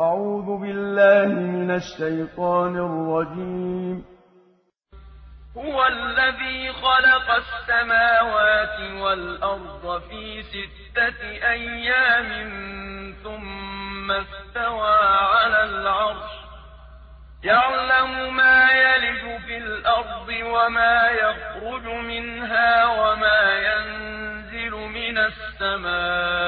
أعوذ بالله من الشيطان الرجيم. هو الذي خلق السماوات والأرض في ستة أيام ثم استوى على العرش. يعلم ما يلج في الأرض وما يخرج منها وما ينزل من السماء.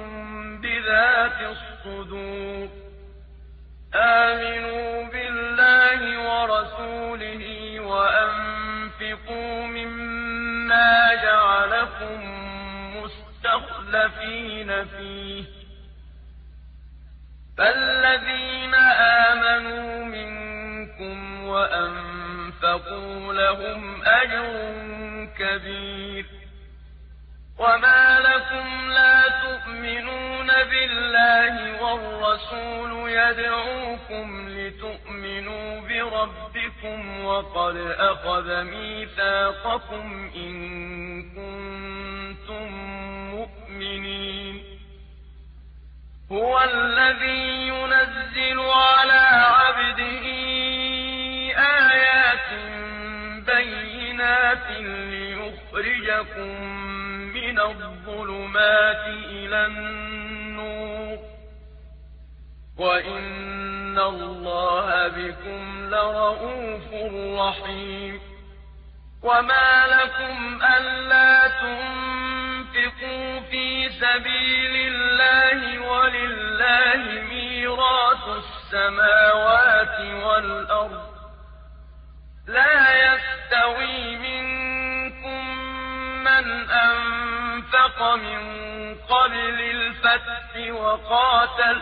بذات الصدور. آمنوا بالله ورسوله وأنفقوا مما جعلكم مستخلفين فيه. فالذين آمنوا منكم وأنفقوا لهم أجر كبير. وما لكم والرسول يدعوكم لتؤمنوا بربكم وقد أخذ ميثاقكم إن كنتم مؤمنين. هو الذي ينزل على عبده آيات بينات ليخرجكم من الظلمات إلى النور. وإن الله بكم لرءوف رحيم وما لكم ألا تنفقوا في سبيل الله ولله ميراث السماوات والأرض لا يستوي منكم من أنفق من قبل الفتح وقاتل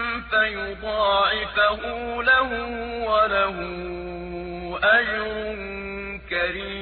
فيضاعفه له وله أجر كريم.